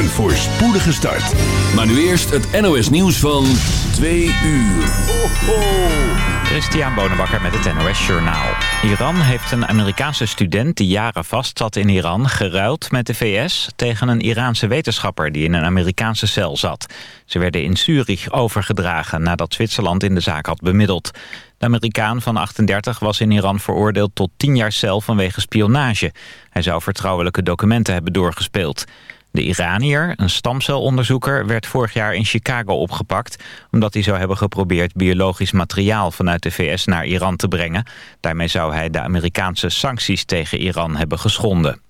Een voorspoedige start. Maar nu eerst het NOS nieuws van 2 uur. Ho, ho. Christian Bonenbakker met het NOS Journaal. Iran heeft een Amerikaanse student die jaren vast zat in Iran... geruild met de VS tegen een Iraanse wetenschapper... die in een Amerikaanse cel zat. Ze werden in Zurich overgedragen nadat Zwitserland in de zaak had bemiddeld. De Amerikaan van 38 was in Iran veroordeeld tot 10 jaar cel vanwege spionage. Hij zou vertrouwelijke documenten hebben doorgespeeld. De Iranier, een stamcelonderzoeker, werd vorig jaar in Chicago opgepakt... omdat hij zou hebben geprobeerd biologisch materiaal vanuit de VS naar Iran te brengen. Daarmee zou hij de Amerikaanse sancties tegen Iran hebben geschonden.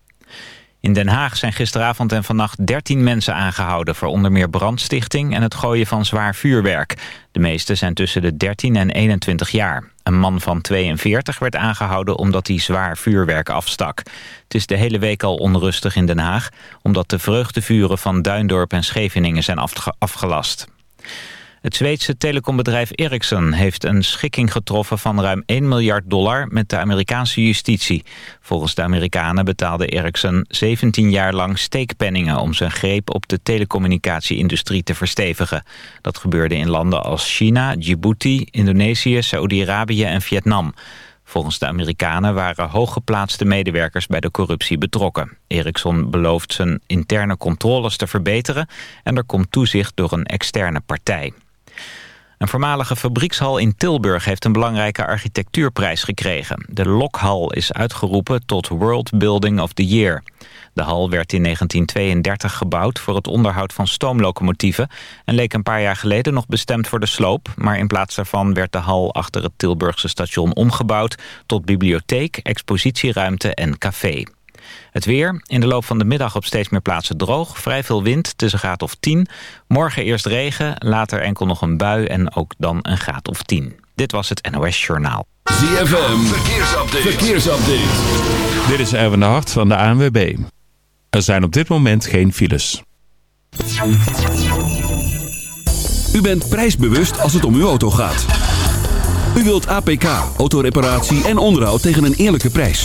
In Den Haag zijn gisteravond en vannacht 13 mensen aangehouden... voor onder meer brandstichting en het gooien van zwaar vuurwerk. De meeste zijn tussen de 13 en 21 jaar. Een man van 42 werd aangehouden omdat hij zwaar vuurwerk afstak. Het is de hele week al onrustig in Den Haag... omdat de vreugdevuren van Duindorp en Scheveningen zijn afgelast. Het Zweedse telecombedrijf Ericsson heeft een schikking getroffen van ruim 1 miljard dollar met de Amerikaanse justitie. Volgens de Amerikanen betaalde Ericsson 17 jaar lang steekpenningen om zijn greep op de telecommunicatie-industrie te verstevigen. Dat gebeurde in landen als China, Djibouti, Indonesië, Saoedi-Arabië en Vietnam. Volgens de Amerikanen waren hooggeplaatste medewerkers bij de corruptie betrokken. Ericsson belooft zijn interne controles te verbeteren en er komt toezicht door een externe partij. Een voormalige fabriekshal in Tilburg heeft een belangrijke architectuurprijs gekregen. De Lokhal is uitgeroepen tot World Building of the Year. De hal werd in 1932 gebouwd voor het onderhoud van stoomlocomotieven... en leek een paar jaar geleden nog bestemd voor de sloop... maar in plaats daarvan werd de hal achter het Tilburgse station omgebouwd... tot bibliotheek, expositieruimte en café. Het weer, in de loop van de middag op steeds meer plaatsen droog. Vrij veel wind, tussen graad of 10. Morgen eerst regen, later enkel nog een bui en ook dan een graad of 10. Dit was het NOS Journaal. ZFM, verkeersupdate. verkeersupdate. Dit is Erwin de Hart van de ANWB. Er zijn op dit moment geen files. U bent prijsbewust als het om uw auto gaat. U wilt APK, autoreparatie en onderhoud tegen een eerlijke prijs.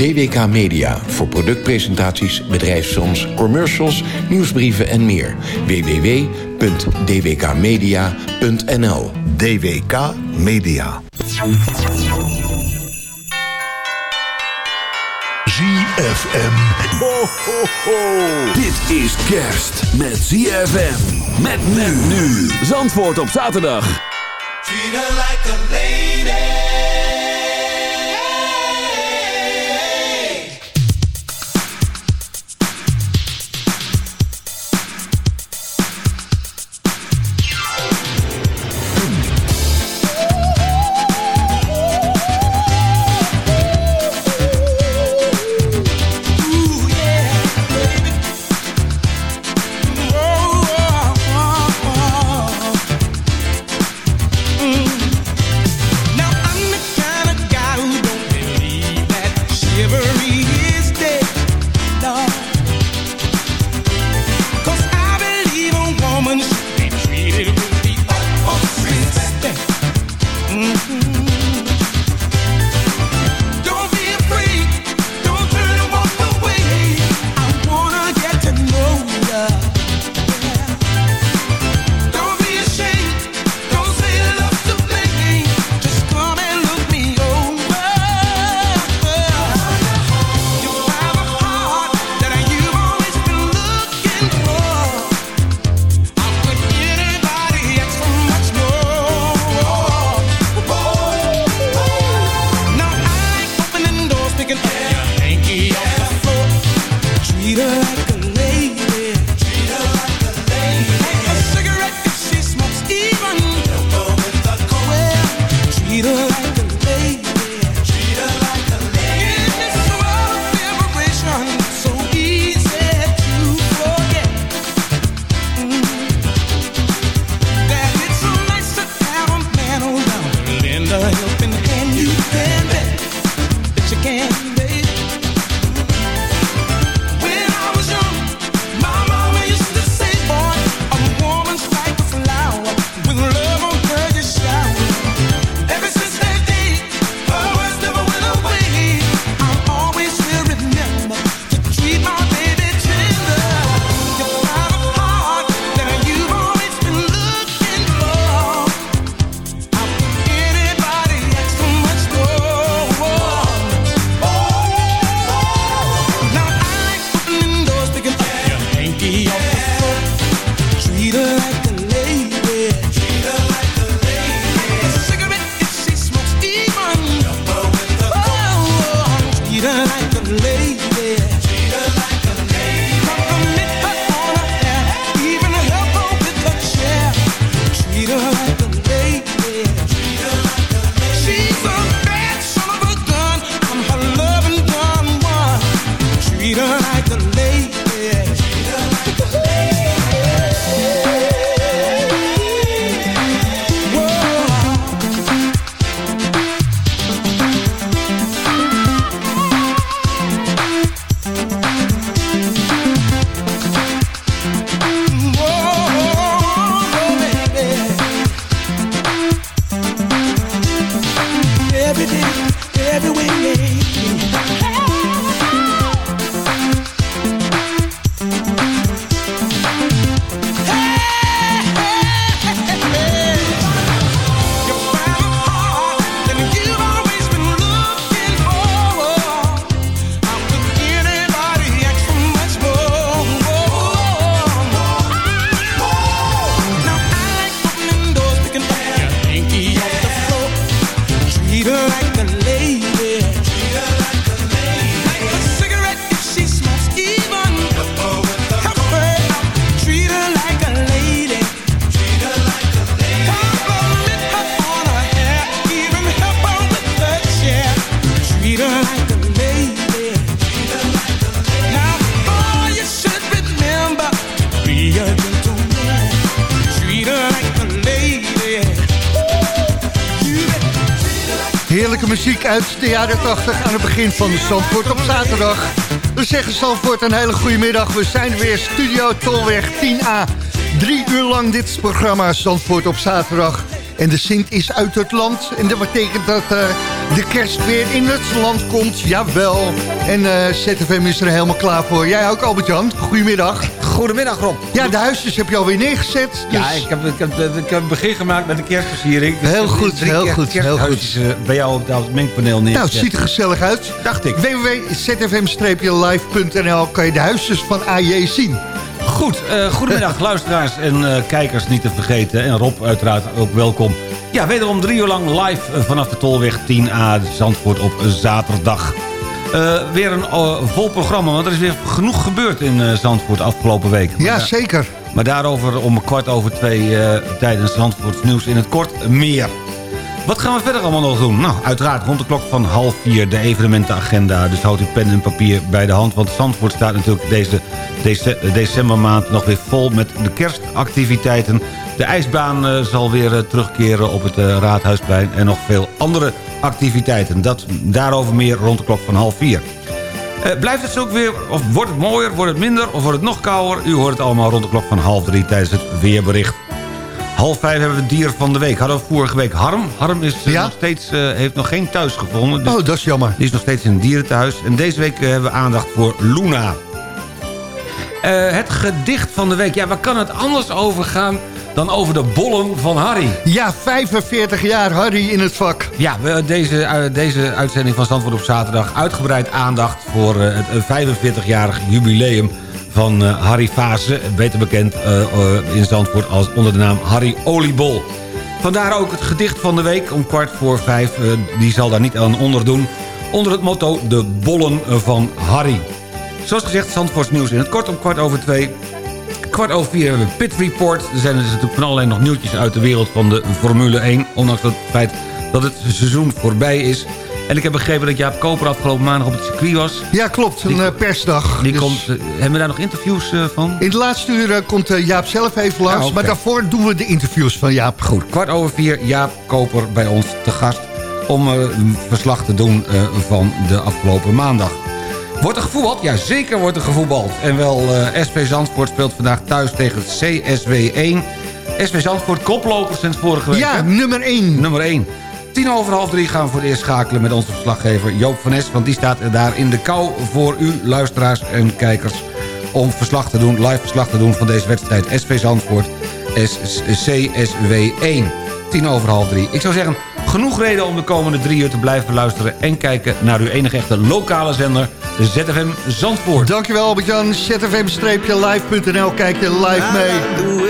DWK Media voor productpresentaties, bedrijfsfilms, commercials, nieuwsbrieven en meer. www.dwkmedia.nl DWK Media. ZFM. Ho, ho, ho. Dit is kerst met ZFM. Met men nu. Zandvoort op zaterdag. Treat her like a lady. Van Zandvoort op zaterdag. We zeggen Zandvoort een hele goede middag. We zijn weer Studio Tolweg 10A. Drie uur lang dit programma Zandvoort op zaterdag. En de Sint is uit het land. En dat betekent dat eh, de kerst weer in het land komt. Jawel. En eh, ZFM is er helemaal klaar voor. Jij ook, Albert-Jan. Goedemiddag. Goedemiddag Rob. Ja, de huisjes heb je alweer neergezet. Ja, dus- ik heb, ik, heb, ik heb een begin gemaakt met een kerstversiering. Dus Heel goed, drie heel goed, heel eh, bij jou op het mengpaneel neer. Nou, het ziet er gezellig uit. Dacht ik. www.zfm-live.nl kan je de huisjes van AJ zien. Goed, eh, goedemiddag luisteraars en eh, kijkers niet te vergeten. En Rob uiteraard ook welkom. Ja, wederom drie uur lang live vanaf de Tolweg 10A Zandvoort op zaterdag. Eh, weer een eh, vol programma, want er is weer genoeg gebeurd in eh, Zandvoort afgelopen week. Maar Ja, da- zeker. Maar daarover om kwart over twee tijdens Zandvoorts nieuws in het kort meer. Wat gaan we verder allemaal nog doen? Nou, uiteraard rond de klok van half vier de evenementenagenda. Dus houd uw pen en papier bij de hand. Want Zandvoort staat natuurlijk deze dece- decembermaand nog weer vol met de kerstactiviteiten. De ijsbaan eh, zal weer eh, terugkeren op het eh, Raadhuisplein. En nog veel andere activiteiten. Dat, daarover meer rond de klok van half vier. Blijft het zo ook weer, of wordt het mooier, wordt het minder... of wordt het nog kouder? U hoort het allemaal rond de klok van half drie tijdens het weerbericht. Half vijf hebben we het dier van de week. Hadden we vorige week Harm. Harm is eh, Ja? nog steeds, eh, heeft nog geen thuis gevonden. Dus Oh, dat is jammer. die is nog steeds in het dierentehuis. En deze week eh, hebben we aandacht voor Luna. Het gedicht van de week. Ja, waar kan het anders over gaan dan over de bollen van Harry? Ja, 45 jaar Harry in het vak. Ja, we, deze, deze uitzending van Zandvoort op zaterdag... uitgebreid aandacht voor het eh, 45-jarig jubileum van eh, Harry Fase. Beter bekend eh, eh, in Zandvoort als onder de naam Harry Oliebol. Vandaar ook het gedicht van de week om kwart voor vijf. die zal daar niet aan onderdoen. Onder het motto De Bollen van Harry. Zoals gezegd, Zandvoorts nieuws in het kort om kwart over twee. Kwart over vier hebben we Pit Report. Er zijn dus natuurlijk van allerlei nog nieuwtjes uit de wereld van de Formule 1. Ondanks het feit dat het seizoen voorbij is. En ik heb begrepen dat Jaap Koper afgelopen maandag op het circuit was. Ja, klopt. Een Die- eh, persdag. Die Dus komt, eh, hebben we daar nog interviews eh, van? In de laatste uur komt Jaap zelf even langs. Ja, oké. Maar daarvoor doen we de interviews van Jaap. Goed, kwart over vier, Jaap Koper bij ons te gast... om een verslag te doen van de afgelopen maandag. Wordt er gevoetbald? Ja, zeker wordt er gevoetbald. En wel, eh SV Zandvoort speelt vandaag thuis tegen CSW 1. SV Zandvoort koploper sinds vorige week. Ja, nummer 1. Nummer 1. Tien over half drie gaan we voor het eerst schakelen met onze verslaggever Joop van Nes... want die staat daar in de kou voor u, luisteraars en kijkers... om verslag te doen, live verslag te doen van deze wedstrijd SV Zandvoort S- CSW 1. Tien over half drie. Ik zou zeggen, genoeg reden om de komende drie uur te blijven luisteren... en kijken naar uw enige echte lokale zender, ZFM Zandvoort. Dankjewel Albert-Jan. ZFM-live.nl. Kijk je live mee.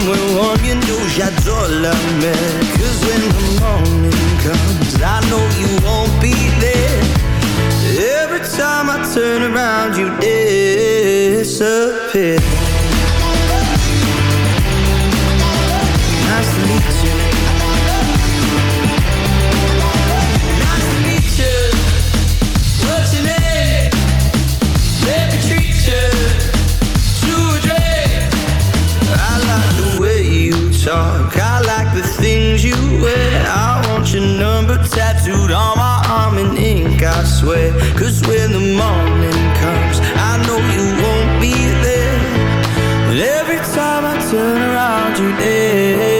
Somewhere warm. You know j'adore la mer. Cause when the morning comes, I know you won't be there. Every time I turn around, you disappear. Tattooed on my arm in ink, I swear. Cause when the morning comes, I know you won't be there. But every time I turn around, you disappear.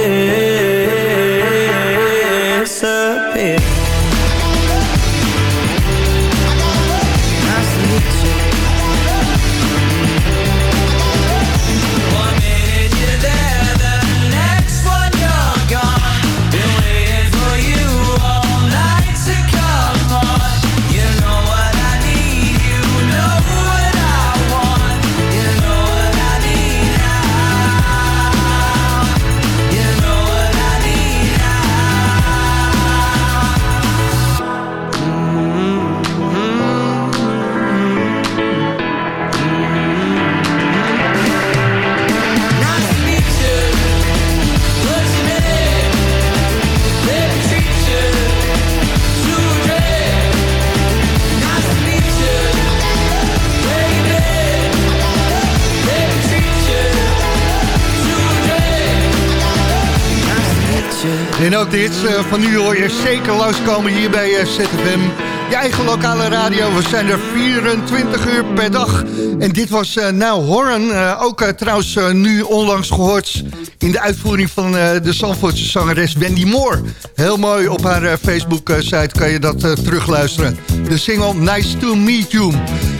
Dit eh, van nu hoor je zeker langskomen hier bij eh, ZFM. Je eigen lokale radio. We zijn er 24 uur per dag. En dit was eh nou Horn. ook trouwens nu onlangs gehoord in de uitvoering van de Zandvoortse zangeres Wendy Moore. Heel mooi op haar Facebook-site kan je dat terugluisteren. De single Nice to Meet You.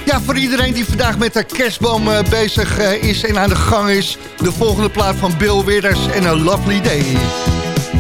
Ja, voor iedereen die vandaag met de kerstboom bezig is en aan de gang is... de volgende plaat van Bill Withers en A Lovely Day.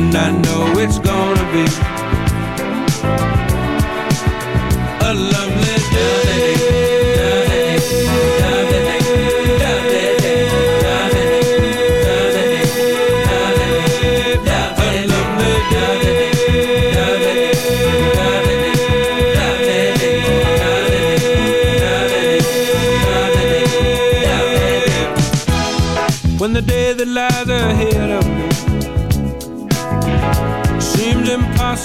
And I know it's gonna be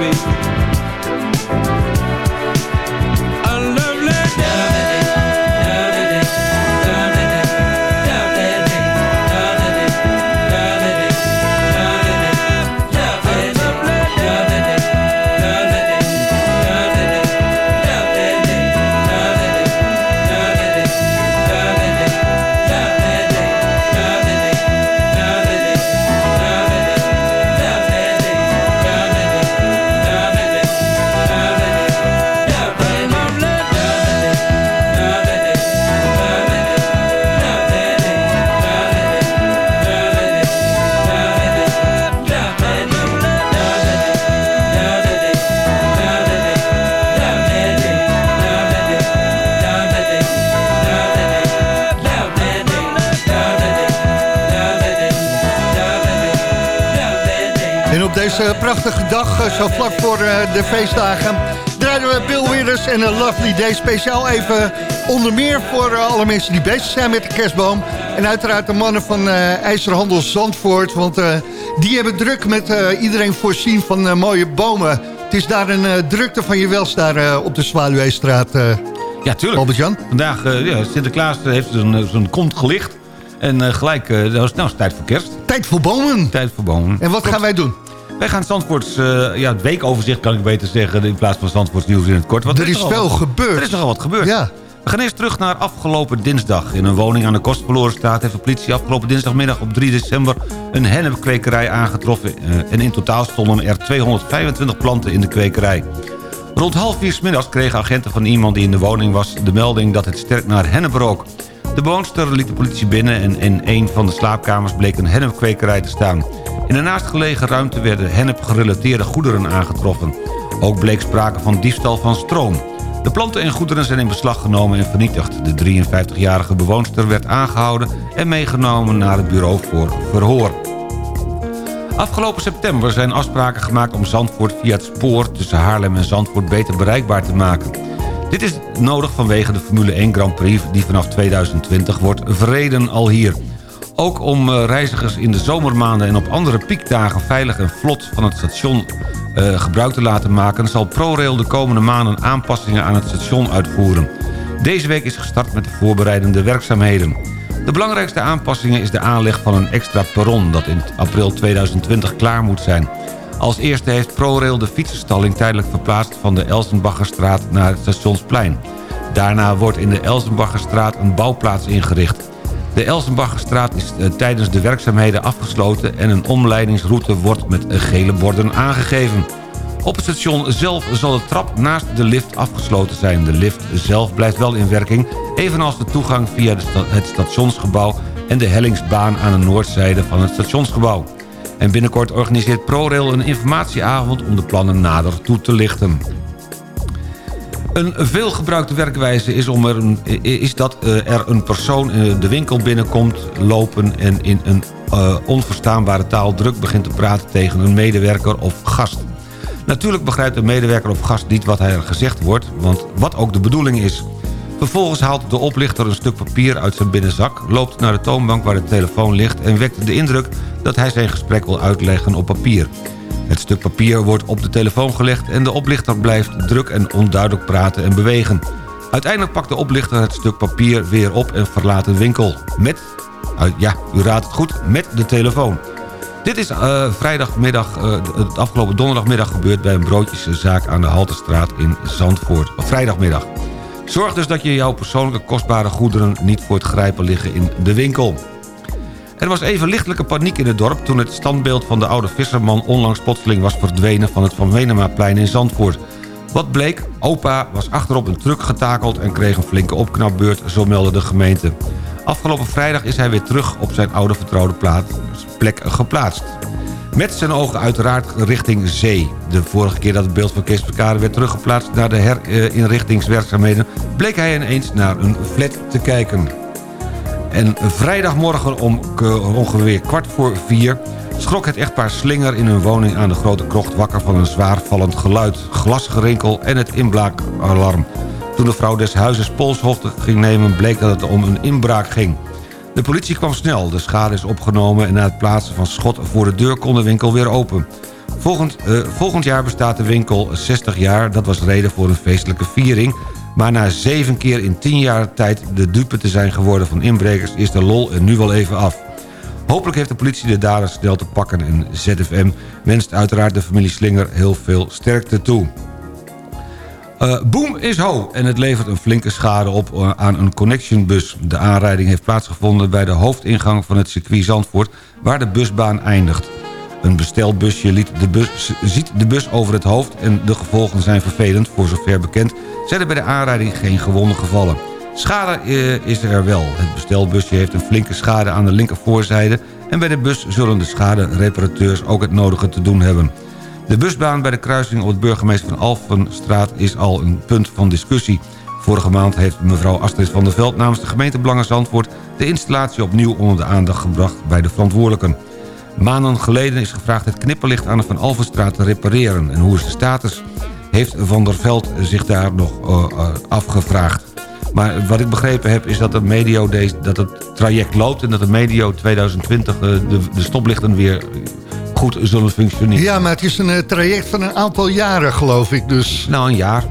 moving zo vlak voor eh, de feestdagen... draaien we Bill Withers en een Lovely Day speciaal even onder meer... voor eh, alle mensen die bezig zijn met de kerstboom. En uiteraard de mannen van eh, IJzerhandel Zandvoort... want die hebben druk met iedereen voorzien van mooie bomen. Het is daar een drukte van je wels daar op de Zwaluweestraat. Ja, tuurlijk. Albert-Jan? Vandaag, ja, Sinterklaas heeft zijn, kont gelicht. En gelijk, nou, is, nou is het tijd voor kerst. Tijd voor bomen. Tijd voor bomen. En wat gaan wij doen? Wij gaan Zandvoorts, eh, ja, het weekoverzicht kan ik beter zeggen... in plaats van Zandvoorts nieuws in het kort. Want Er is nogal veel wat- gebeurd. Er is nogal wat gebeurd. Ja. We gaan eerst terug naar afgelopen dinsdag. In een woning aan de Kostverlorenstraat heeft de politie afgelopen dinsdagmiddag op 3 december een hennepkwekerij aangetroffen. eh, En in totaal stonden er 225 planten in de kwekerij. Rond half vier 's middags kregen agenten van iemand die in de woning was... de melding dat het sterk naar hennep rook. De bewoonster liet de politie binnen en in een van de slaapkamers bleek een hennepkwekerij te staan. In de naastgelegen ruimte werden hennep-gerelateerde goederen aangetroffen. Ook bleek sprake van diefstal van stroom. De planten en goederen zijn in beslag genomen en vernietigd. De 53-jarige bewoonster werd aangehouden en meegenomen naar het bureau voor verhoor. Afgelopen september zijn afspraken gemaakt om Zandvoort via het spoor... tussen Haarlem en Zandvoort beter bereikbaar te maken. Dit is nodig vanwege de Formule 1 Grand Prix... die vanaf 2020 wordt verreden al hier. Ook om eh, reizigers in de zomermaanden en op andere piekdagen... veilig en vlot van het station eh, gebruik te laten maken... zal ProRail de komende maanden aanpassingen aan het station uitvoeren. Deze week is gestart met de voorbereidende werkzaamheden. De belangrijkste aanpassingen is de aanleg van een extra perron... dat in april 2020 klaar moet zijn. Als eerste heeft ProRail de fietsenstalling tijdelijk verplaatst... van de Elsenbaggerstraat naar het Stationsplein. Daarna wordt in de Elsenbaggerstraat een bouwplaats ingericht. De Elsenbaggerstraat is eh, tijdens de werkzaamheden afgesloten... en een omleidingsroute wordt met gele borden aangegeven. Op het station zelf zal de trap naast de lift afgesloten zijn. De lift zelf blijft wel in werking... evenals de toegang via het stationsgebouw... en de hellingsbaan aan de noordzijde van het stationsgebouw. En binnenkort organiseert ProRail een informatieavond... om de plannen nader toe te lichten. Een veelgebruikte werkwijze is, om er is dat eh, er een persoon in de winkel binnenkomt lopen... en in een eh, onverstaanbare taal druk begint te praten tegen een medewerker of gast. Natuurlijk begrijpt een medewerker of gast niet wat hij er gezegd wordt... want wat ook de bedoeling is. Vervolgens haalt de oplichter een stuk papier uit zijn binnenzak... loopt naar de toonbank waar de telefoon ligt... en wekt de indruk dat hij zijn gesprek wil uitleggen op papier. Het stuk papier wordt op de telefoon gelegd... en de oplichter blijft druk en onduidelijk praten en bewegen. Uiteindelijk pakt de oplichter het stuk papier weer op en verlaat de winkel. Met, uh, ja, u raadt het goed, met de telefoon. Dit is eh, vrijdagmiddag, eh, het afgelopen donderdagmiddag gebeurd... bij een broodjeszaak aan de Haltestraat in Zandvoort. Vrijdagmiddag. Zorg dus dat je jouw persoonlijke kostbare goederen... niet voor het grijpen liggen in de winkel. Er was even lichtelijke paniek in het dorp... toen het standbeeld van de oude visserman onlangs plotseling was verdwenen... van het Van Venemaplein in Zandvoort. Wat bleek? Opa was achterop een truck getakeld... en kreeg een flinke opknapbeurt, zo meldde de gemeente. Afgelopen vrijdag is hij weer terug op zijn oude vertrouwde plek geplaatst. Met zijn ogen uiteraard richting zee. De vorige keer dat het beeld van Kees Verkade werd teruggeplaatst... naar de herinrichtingswerkzaamheden... bleek hij ineens naar een flat te kijken. En vrijdagmorgen om ongeveer kwart voor vier... schrok het echtpaar Slinger in hun woning aan de Grote Krocht... wakker van een zwaar vallend geluid, glasgerinkel en het inbraakalarm. Toen de vrouw des huizes polshoogte ging nemen... bleek dat het om een inbraak ging. De politie kwam snel, de schade is opgenomen... en na het plaatsen van schot voor de deur kon de winkel weer open. Volgend, eh, volgend jaar bestaat de winkel 60 jaar. Dat was reden voor een feestelijke viering. Maar na zeven keer in 10 jaar tijd de dupe te zijn geworden van inbrekers... is de lol er nu wel even af. Hopelijk heeft de politie de daders snel te pakken... en ZFM wenst uiteraard de familie Slinger heel veel sterkte toe. Eh, boom is ho en het levert een flinke schade op eh, aan een connectionbus. De aanrijding heeft plaatsgevonden bij de hoofdingang van het circuit Zandvoort... waar de busbaan eindigt. Een bestelbusje liet de bus, ziet de bus over het hoofd... en de gevolgen zijn vervelend, voor zover bekend... zijn er bij de aanrijding geen gewonden gevallen. Schade eh, is er wel. Het bestelbusje heeft een flinke schade aan de linkervoorzijde... en bij de bus zullen de schadereparateurs ook het nodige te doen hebben. De busbaan bij de kruising op het burgemeester van Alphenstraat is al een punt van discussie. Vorige maand heeft mevrouw Astrid van der Veld namens de gemeente Belangen Zandvoort... de installatie opnieuw onder de aandacht gebracht bij de verantwoordelijken. Maanden geleden is gevraagd het knipperlicht aan de Van Alphenstraat te repareren. En hoe is de status? Heeft Van der Veld zich daar nog uh, uh, afgevraagd. Maar wat ik begrepen heb is dat, de medio deze, dat het traject loopt... en dat de medio 2020 uh, de, de stoplichten weer goed zullen functioneren. Ja, maar het is een traject van een aantal jaren, geloof ik. Dus. Nou, een jaar,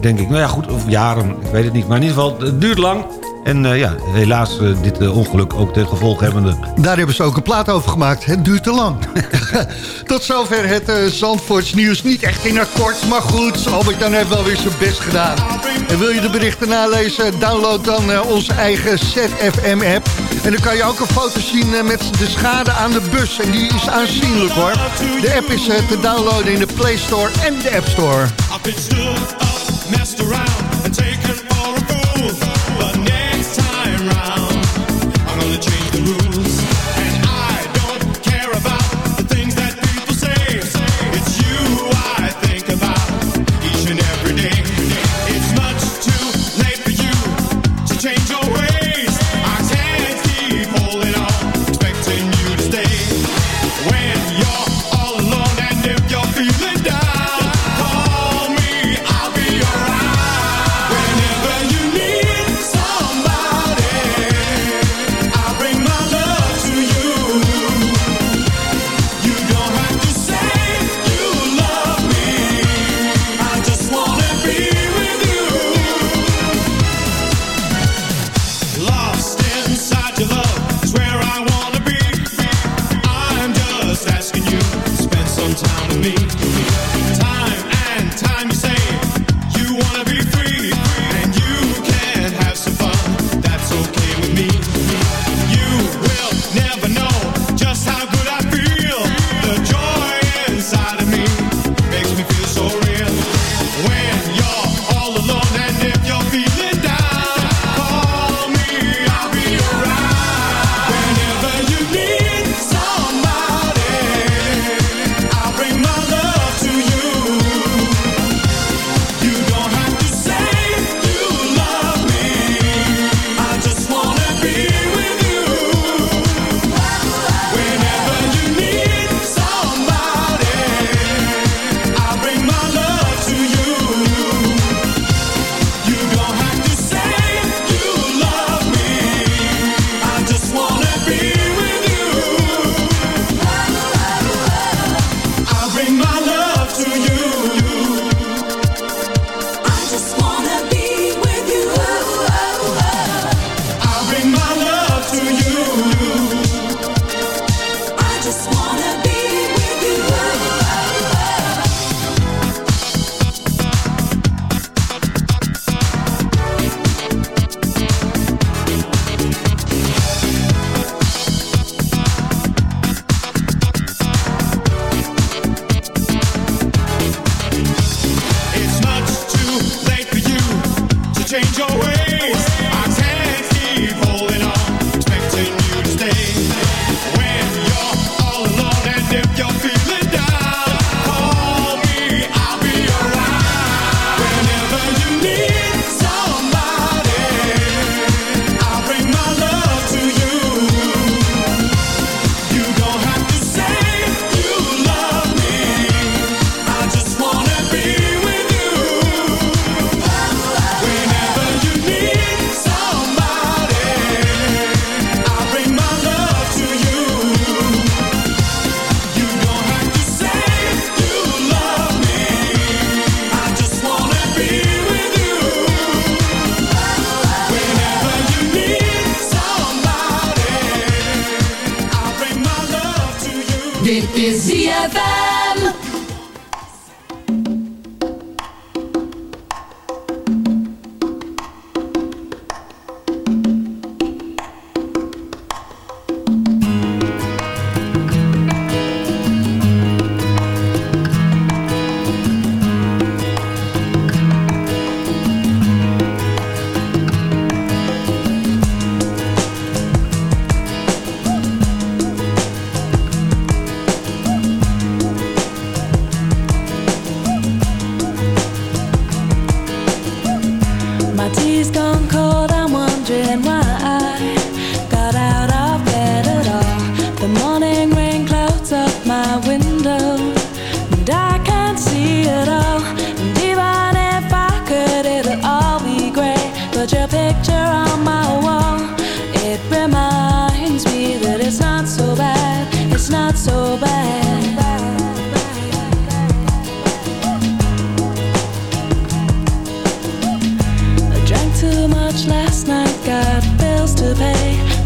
denk ik. Nou ja, goed, of jaren, ik weet het niet. Maar in ieder geval, het duurt lang. En uh, ja, helaas uh, dit uh, ongeluk ook ten gevolg hebbende. Daar hebben ze ook een plaat over gemaakt. Het duurt te lang. Tot zover het uh, Zandvoorts nieuws. Niet echt in akkoord, maar goed. Albert dan heeft wel weer zijn best gedaan. En wil je de berichten nalezen? Download dan uh, onze eigen ZFM-app. En dan kan je ook een foto zien uh, met de schade aan de bus. En die is aanzienlijk hoor. De app is uh, te downloaden in de Play Store en de App Store. inside.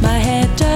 My head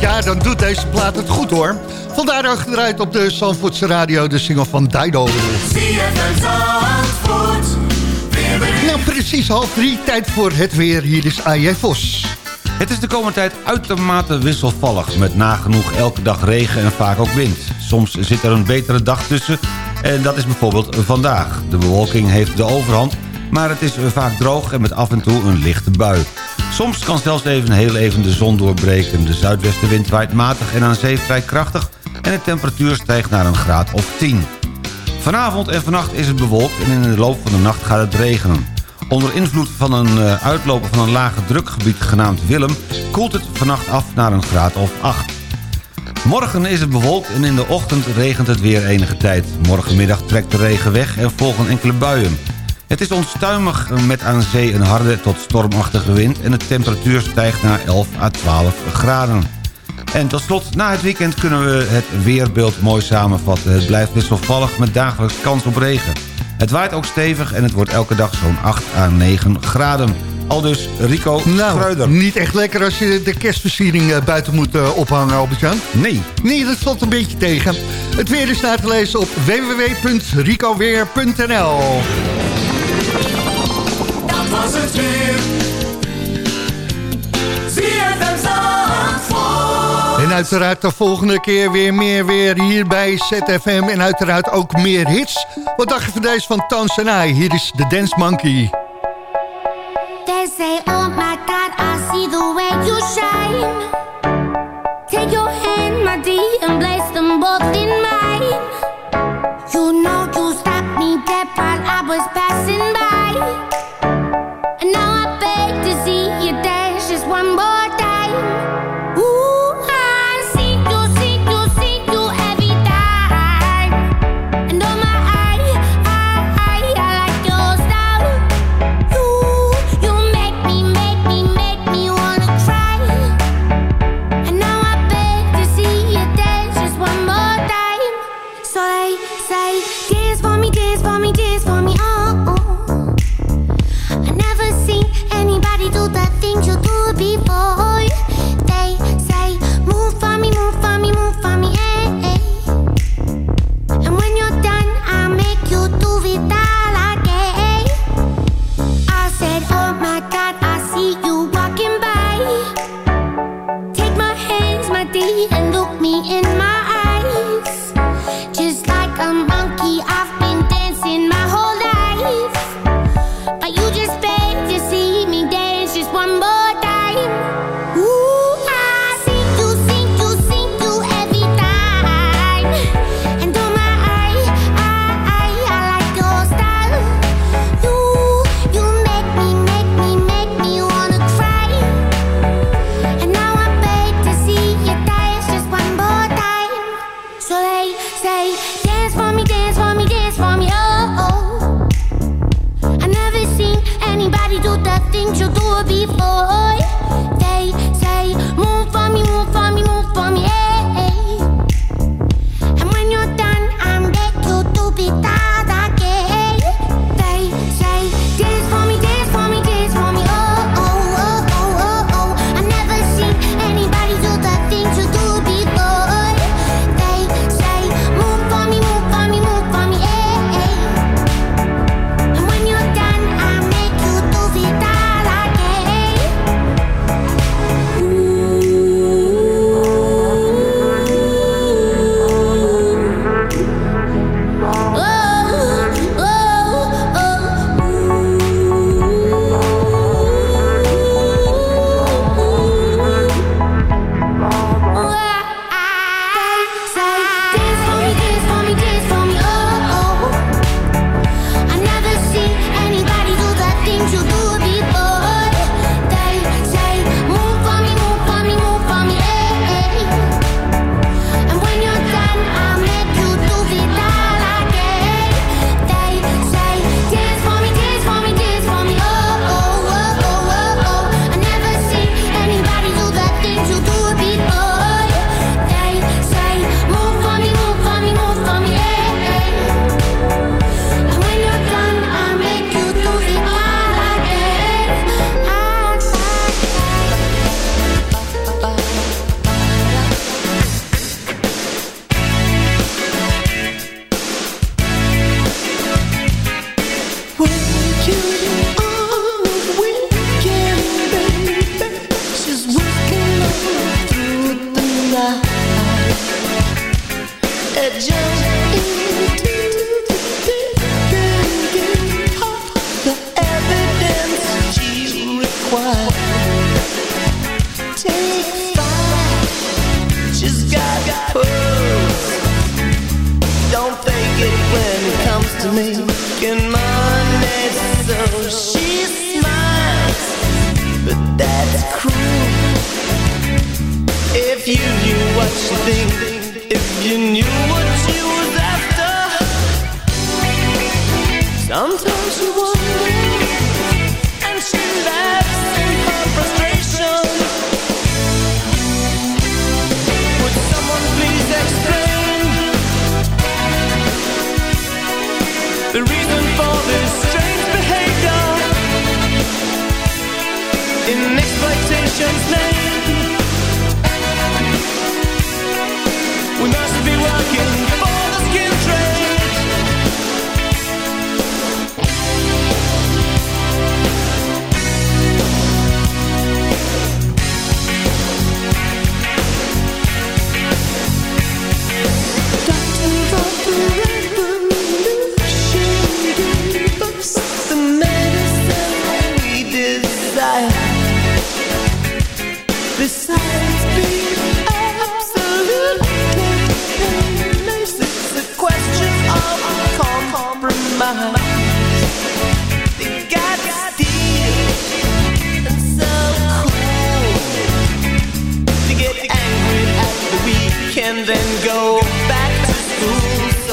jaar, dan doet deze plaat het goed hoor. Vandaar gedraaid op de Zandvoortse radio, de single van Dido. Nou, precies half drie, tijd voor het weer. Hier is AJ Vos. Het is de komende tijd uitermate wisselvallig... met nagenoeg elke dag regen en vaak ook wind. Soms zit er een betere dag tussen en dat is bijvoorbeeld vandaag. De bewolking heeft de overhand, maar het is vaak droog... en met af en toe een lichte bui. Soms kan zelfs even heel even de zon doorbreken. De zuidwestenwind waait matig en aan zee vrij krachtig... en de temperatuur stijgt naar een graad of 10. Vanavond en vannacht is het bewolkt en in de loop van de nacht gaat het regenen. Onder invloed van een eh, uitloper van een lage drukgebied genaamd Willem... koelt het vannacht af naar een graad of 8. Morgen is het bewolkt en in de ochtend regent het weer enige tijd. Morgenmiddag trekt de regen weg en volgen enkele buien. Het is onstuimig met aan zee een harde tot stormachtige wind... en de temperatuur stijgt naar 11 à 12 graden. En tot slot, na het weekend kunnen we het weerbeeld mooi samenvatten. Het blijft wisselvallig met dagelijks kans op regen. Het waait ook stevig en het wordt elke dag zo'n 8 à 9 graden. Al dus Rico Nou, Schreuder. niet echt lekker als je de kerstversiering eh, buiten moet eh, ophangen, Albert-Jan. Nee. Nee, dat valt een beetje tegen. Het weer is na te lezen op www.ricoweer.nl en uiteraard de volgende keer weer meer weer hier bij ZFM. En uiteraard ook meer hits. Wat dacht je van deze van Tansanai? Hier is de Dance Monkey. Say, oh my god, I see the way you shine. dance for me, dance for me, dance for me. Oh, oh. I never seen anybody do the things you do before.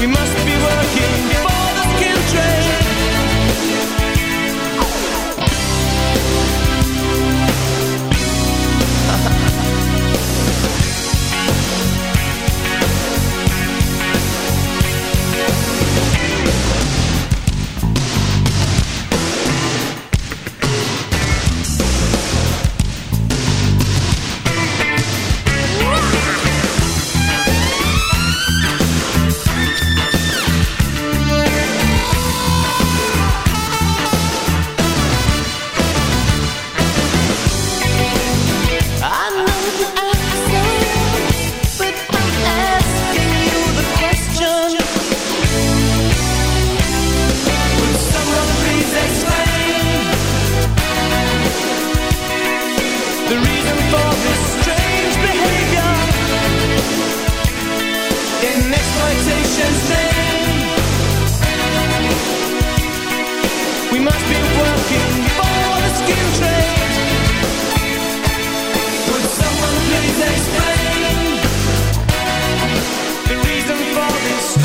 we must be working for the skill trade.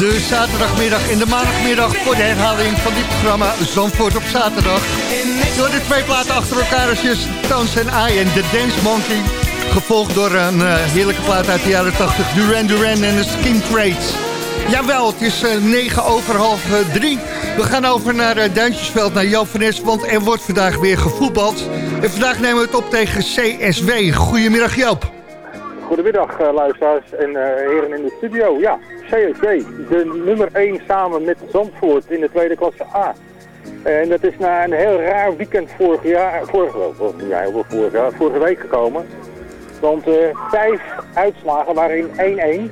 De zaterdagmiddag en de maandagmiddag voor de herhaling van dit programma Zandvoort op zaterdag. Door de twee platen achter elkaar dus Tans en I en The Dance Monkey. Gevolgd door een eh, heerlijke plaat uit de jaren 80, Duran Duran en de Skin Trades. Jawel, het is eh, negen over half eh, drie. We gaan over naar uh, Duintjesveld, naar Joop van want er wordt vandaag weer gevoetbald. En vandaag nemen we het op tegen CSW. Goedemiddag Joop. Goedemiddag eh, luisteraars en eh, heren in de studio. Ja, CSW, de nummer 1 samen met Zandvoort in de tweede klasse A. En dat is na een heel raar weekend vorig jaar, vorige, ja, heel vorig jaar, vorige week gekomen. Want eh, vijf uitslagen waren in 1-1.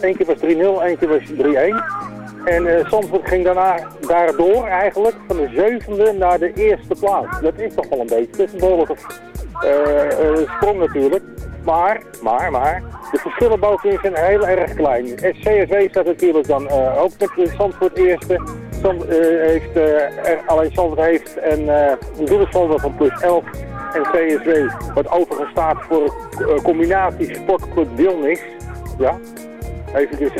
Eén keer was 3-0, één keer was 3-1. En eh Zandvoort ging daarna daardoor eigenlijk van de zevende naar de eerste plaats. Dat is toch wel een beetje, dat is een behoorlijke eh, eh, sprong natuurlijk. Maar, maar, maar, de verschillen bovenin zijn heel erg klein. CSW staat natuurlijk dan eh, ook met Zandvoort eerste. Zand, eh, heeft, eh, er- alleen Zandvoort heeft een uh, doelsaldo van plus 11. En CSW, wat overigens staat voor eh, combinatie sportclub Wilnis. Ja, even, dus,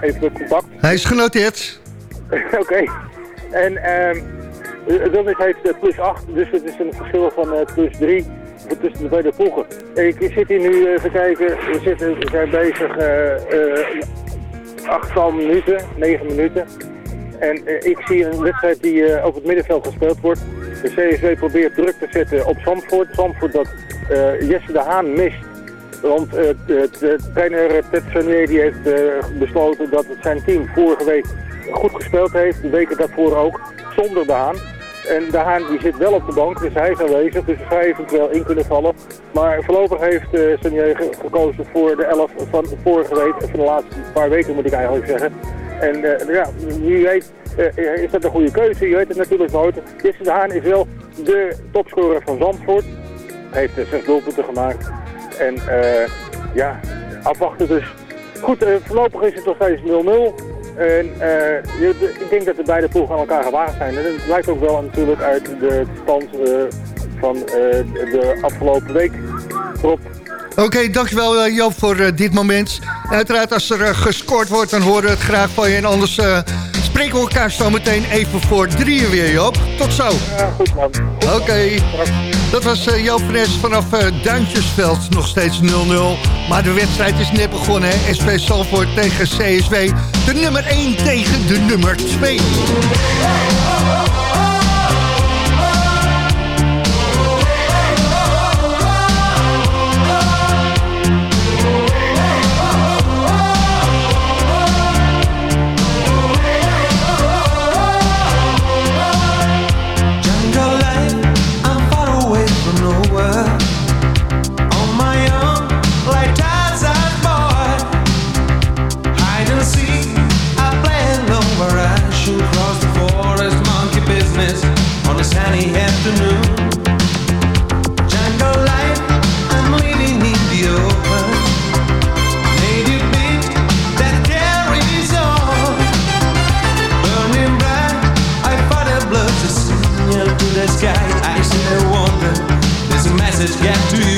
even het contact. Hij is genoteerd. Oké. En ehm Wilnis heeft plus 8, dus het is een verschil van plus 3 tussen de beide. Ik zit hier nu eh, even kijken, we, zitten, we zijn bezig eh eh, achttal minuten, 9 minuten. En ik zie een wedstrijd die op het middenveld gespeeld wordt. De CSW probeert druk te zetten op Zandvoort. Zandvoort dat Jesse de Haan mist. Want de, trainer Ted Sanier die heeft besloten dat het zijn team vorige week goed gespeeld heeft. De weken daarvoor ook, zonder de Haan. En de Haan die zit wel op de bank, dus hij is aanwezig. Dus hij zou eventueel in kunnen vallen. Maar voorlopig heeft eh Sanier ge- gekozen voor de 11 van vorige week. Van de laatste paar weken moet ik eigenlijk zeggen. En eh, ja, wie weet eh, is dat een goede keuze. Je weet het natuurlijk nooit. Jesse de Haan is wel de topscorer van Zandvoort. Heeft zes doelpunten gemaakt. En ja, afwachten dus. Goed, voorlopig is het nog steeds 0-0. En eh, ik denk dat de beide ploegen aan elkaar gewaagd zijn. En dat blijkt ook wel natuurlijk uit de stand eh, van eh, de afgelopen week. Rob, Oké, dankjewel Joop voor dit moment. Uiteraard als er gescoord wordt, dan horen we het graag van je. En anders spreken we elkaar zo meteen even voor drieën weer, Joop. Tot zo. Ja, goed man. Oké. Dat was eh, Joop vanaf eh, Duintjesveld. Nog steeds 0-0. Maar de wedstrijd is net begonnen. Hè? SV Salvoort tegen CSW. De nummer 1 tegen de nummer 2. get to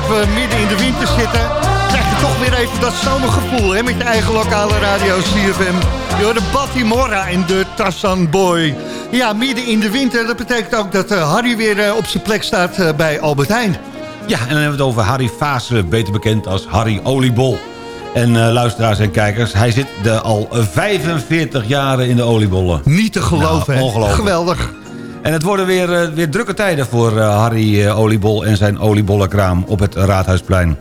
dat we midden in de winter zitten... krijg je toch weer even dat zomergevoel hè, met je eigen lokale radio CFM. Je hoort de Baltimora en de Tassan Boy. Ja, midden in de winter, dat betekent ook dat eh, Harry weer eh, op zijn plek staat eh, bij Albert Heijn. Ja, en dan hebben we het over Harry Fase, beter bekend als Harry Oliebol. En luisteraars en kijkers, hij zit de al 45 jaren in de oliebollen. Niet te geloven, Nou, ongelooflijk. Geweldig. En het worden weer, eh, weer drukke tijden voor eh, Harry eh, Oliebol en zijn oliebollenkraam op het Raadhuisplein.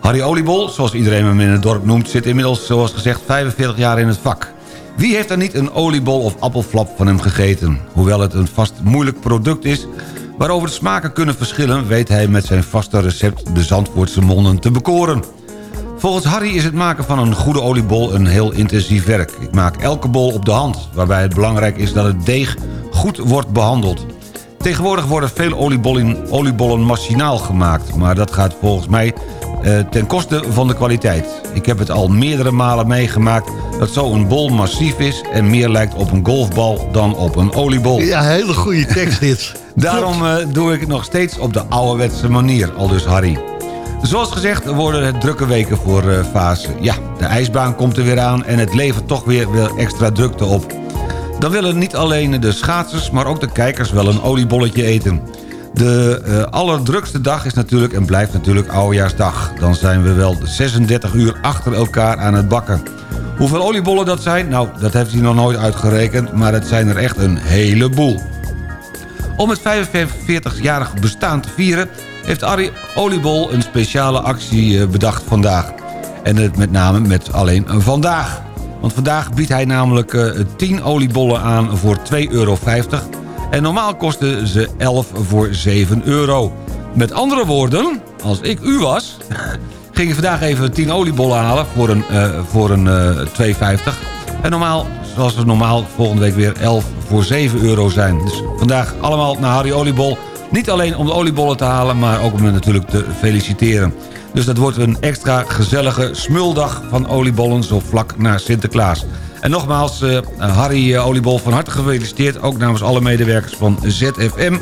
Harry Oliebol, zoals iedereen hem in het dorp noemt, zit inmiddels, zoals gezegd, 45 jaar in het vak. Wie heeft er niet een oliebol of appelflap van hem gegeten? Hoewel het een vast moeilijk product is, waarover de smaken kunnen verschillen... weet hij met zijn vaste recept de Zandvoortse monden te bekoren. Volgens Harry is het maken van een goede oliebol een heel intensief werk. Ik maak elke bol op de hand, waarbij het belangrijk is dat het deeg goed wordt behandeld. Tegenwoordig worden veel oliebollen, oliebollen machinaal gemaakt... maar dat gaat volgens mij eh, ten koste van de kwaliteit. Ik heb het al meerdere malen meegemaakt dat zo'n bol massief is... en meer lijkt op een golfbal dan op een oliebol. Ja, hele goede tekst dit. Daarom eh, doe ik het nog steeds op de ouderwetse manier, al dus Harry. Zoals gezegd worden het drukke weken voor eh Fase. Ja, de ijsbaan komt er weer aan en het levert toch weer, weer extra drukte op. Dan willen niet alleen de schaatsers, maar ook de kijkers wel een oliebolletje eten. De eh, allerdrukste dag is natuurlijk en blijft natuurlijk Oudejaarsdag. Dan zijn we wel 36 uur achter elkaar aan het bakken. Hoeveel oliebollen dat zijn? Nou, dat heeft hij nog nooit uitgerekend, maar het zijn er echt een heleboel. Om het 45-jarig bestaan te vieren... heeft Arie Oliebol een speciale actie eh, bedacht vandaag. En het met name met alleen vandaag. Want vandaag biedt hij namelijk eh, 10 oliebollen aan voor 2,50 euro. En normaal kosten ze 11 voor 7 euro. Met andere woorden, als ik u was... ging ik vandaag even 10 oliebollen halen voor een, eh, voor een eh 2,50. En normaal, zoals we normaal, volgende week weer 11 voor 7 euro zijn. Dus vandaag allemaal naar Harry Oliebol. Niet alleen om de oliebollen te halen, maar ook om hem natuurlijk te feliciteren. Dus dat wordt een extra gezellige smuldag van oliebollen... zo vlak na Sinterklaas. En nogmaals, eh, Harry eh, Oliebol van harte gefeliciteerd... ook namens alle medewerkers van ZFM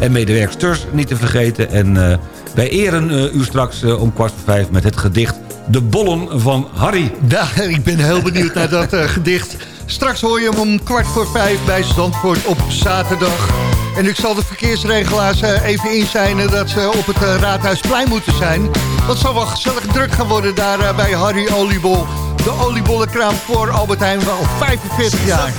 en medewerksters niet te vergeten. En eh, wij eren u straks om kwart voor vijf met het gedicht... De Bollen van Harry. Ja, ik ben heel benieuwd naar dat gedicht. Straks hoor je hem om kwart voor vijf bij Zandvoort op zaterdag. En ik zal de verkeersregelaars eh, even inzijnen dat ze op het eh, Raadhuisplein moeten zijn. Het zal wel gezellig druk gaan worden daar eh, bij Harry Oliebol. De oliebollenkraam voor Albert Heijn, wel 45 jaar.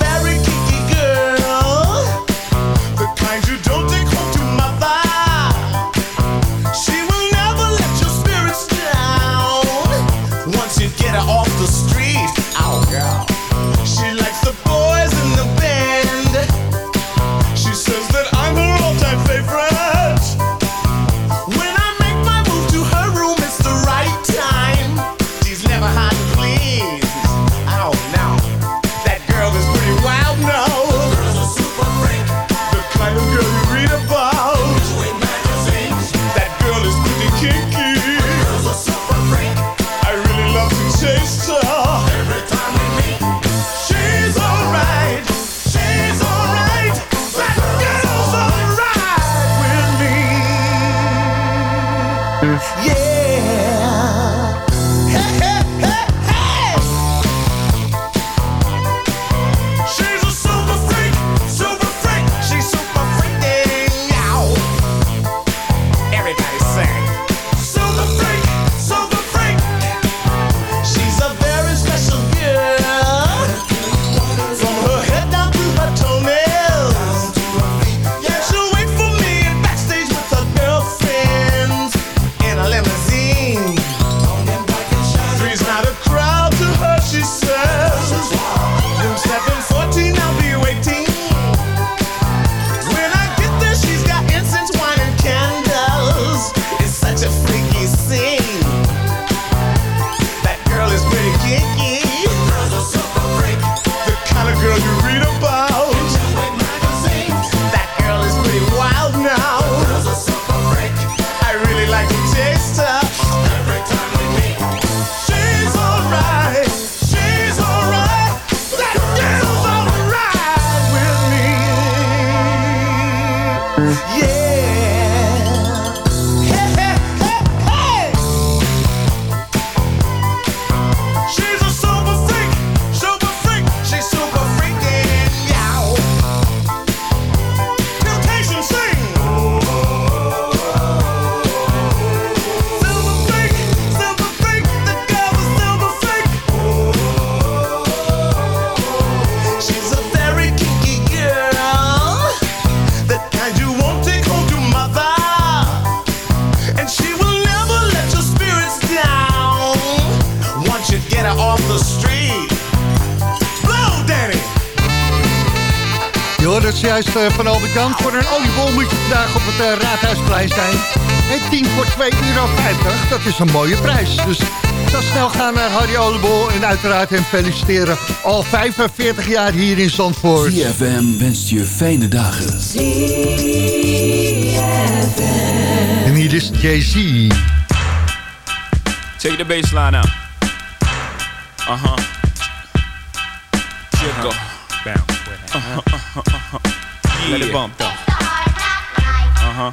Van Albert Jan. Voor een oliebol moet je vandaag op het eh, Raadhuisplein zijn. En 10 voor 2,50 euro. Dat is een mooie prijs. Dus ik zal snel gaan naar Harry Oliebol. En uiteraard hem feliciteren. Al 45 jaar hier in Zandvoort. ZFM wenst je fijne dagen. En hier is Jay-Z. Take the baseline out. Uh uh-huh. Let it bump though. Uh huh.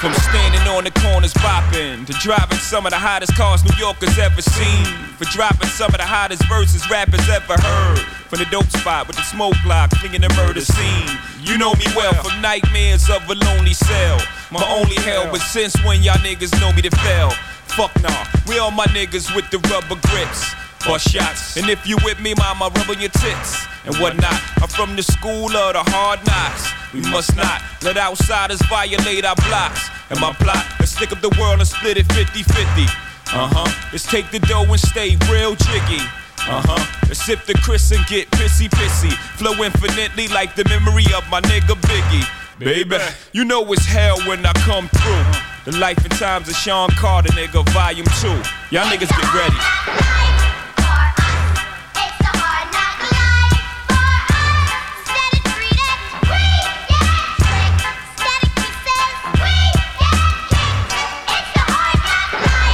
From standing on the corners bopping to driving some of the hottest cars New Yorkers ever seen. For dropping some of the hottest verses rappers ever heard. From the dope spot with the smoke block, flinging the murder scene. You know me well from nightmares of a lonely cell. My only hell, but since when y'all niggas know me to fail? Fuck nah, we all my niggas with the rubber grips. Bust shots, and if you with me, mama, rub on your tits and whatnot. I'm from the school of the hard knocks. We must not let outsiders violate our blocks. And my plot, let's stick up the world and split it 50 50. Uh huh. Let's take the dough and stay real jiggy. Uh huh. Sip the Chris and get pissy pissy. Flow infinitely like the memory of my nigga Biggie. Baby, you know it's hell when I come through. The life and times of Sean Carter, nigga, volume 2. Y'all niggas get ready.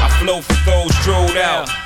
I flow for those drilled out.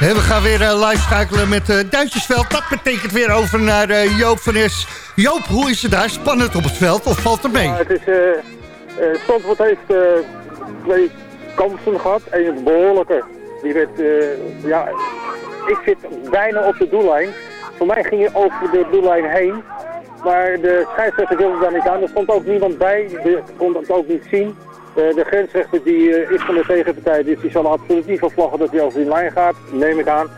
We gaan weer eh, live schakelen met eh Duitsersveld. Dat betekent weer over naar eh, Joop van Es. Joop, hoe is het daar? Spannend op het veld of valt er mee? Ja, het is, heeft twee kansen gehad. Eén is behoorlijke. Die werd, ja, ik zit bijna op de doellijn. Voor mij ging je over de doellijn heen. Maar de scheidsrechter wilde daar niet aan. Er stond ook niemand bij. Die kon het ook niet zien. Eh, de grensrechter die eh, is van de tegenpartij, dus die zal absoluut niet van vlaggen dat hij over die lijn gaat, neem ik aan.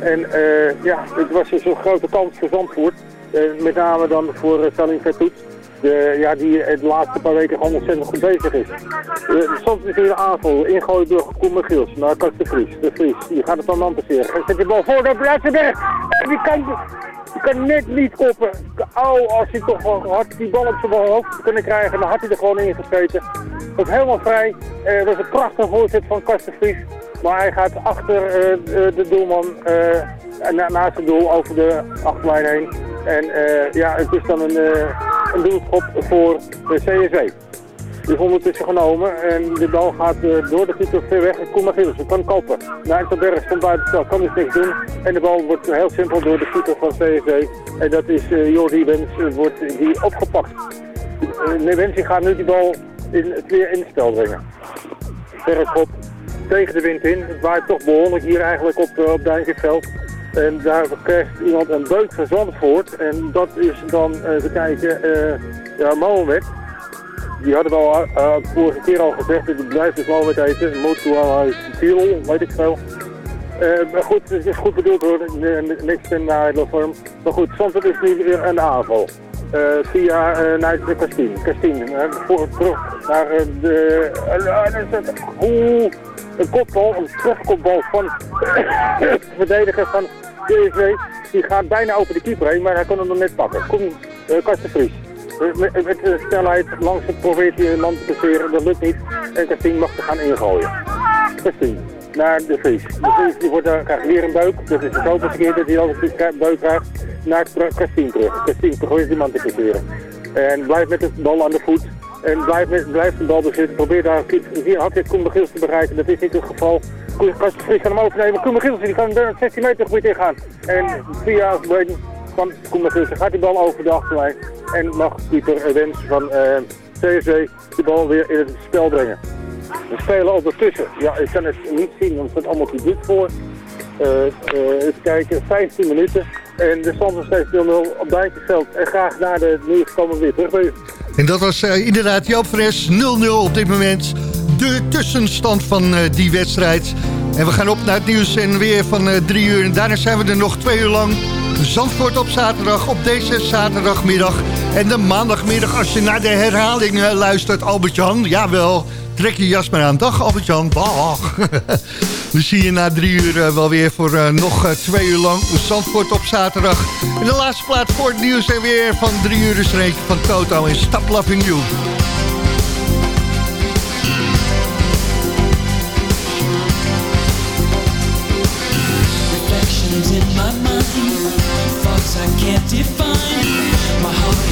En eh, ja, het was dus een grote kans voor Zandvoort. Met name dan voor Salim Vertoet. De, ja, die de laatste paar weken gewoon ontzettend goed bezig is. Uh, soms is hier een aanval, ingooien door Koen Michiels naar Kast de Vries. De Vries, die gaat het dan aan passeren. Zet die bal voor de Blatsenberg. En die kan, kan net niet koppen. Oh, als hij toch hard die bal op zijn hoofd kunnen krijgen, dan had hij er gewoon in. Dat is helemaal vrij. Eh, dat is een prachtige voorzet van Kast de Vries. Maar hij gaat achter eh, eh, de doelman, eh, na, naast het doel, over de achterlijn heen. En eh, ja, het is dan een, eh, een doelschop voor de CSW. Is ondertussen genomen en de bal gaat eh, door de keeper ver weg. Koen Magillissen kan koppen. Nijnselberg komt buiten spel, kan dus niks doen. En de bal wordt heel simpel door de keeper van CSV. En dat is eh Jordi Wens, eh, wordt die opgepakt. Uh, Wensie gaat nu die bal in, het weer in brengen. Verre tegen de wind in. Het waait toch behoorlijk hier eigenlijk op, uh, op Duintjesveld. En daar krijgt iemand een beuk van Zandvoort. En dat is dan, uh, kijken, uh, ja, Mohamed. Die hadden we al uh, vorige keer al gezegd, het blijft dus Mohamed heten. Motua Tiel, weet ik veel. Uh, maar goed, het is goed bedoeld hoor, niks ten nadele voor hem. Maar goed, Zandvoort is nu weer de aanval. Uh, via uh, naar de Kastien. Kastien, voor, terug naar de... Oeh, een kopbal, een terugkopbal van de verdediger van DSW. Die gaat bijna over de keeper heen, maar hij kon hem nog net pakken. Kom, uh, Karsten Vries. Met, met uh, snelheid langs hij een man te passeren, dat lukt niet. En Kastien mag te gaan ingooien. Kastien, naar de Vries. De Vries die wordt, daar krijgt weer een buik. Dat is de zoveelste keer dat hij al een buik krijgt. Naar Kastien terug. Kastien probeert die man te passeren. En blijft met de bal aan de voet. En blijft, met, blijft de bal bezitten. Probeert daar hier had dit Koen te bereiken. Dat is niet het geval. Kastien Vries kan hem overnemen. Koen Begils die kan 16 meter gebied ingaan. En via van Begils gaat die bal over de achterlijn. En mag keeper Wens van uh, CSW de bal weer in het spel brengen. We spelen ondertussen. Ja, ik kan het niet zien, want er staat allemaal publiek voor. Uh, uh, even kijken, 15 minuten. En de stand is steeds 0-0 op Dijkjesveld. En graag naar de nieuws komen we weer terug. En dat was inderdaad Joop Fres, 0-0 op dit moment. De tussenstand van die wedstrijd. En we gaan op naar het nieuws en weer van drie uur. En daarna zijn we er nog twee uur lang. Zandvoort op zaterdag, op deze zaterdagmiddag. En de maandagmiddag als je naar de herhaling luistert, Albert-Jan. Jawel, trek je jas maar aan. Dag Albert-Jan, dag. We zien je na drie uur wel weer voor nog twee uur lang Zandvoort op zaterdag. En de laatste plaat voor het nieuws en weer van drie uur is eentje van Toto in Stop Loving. Can't define. My heart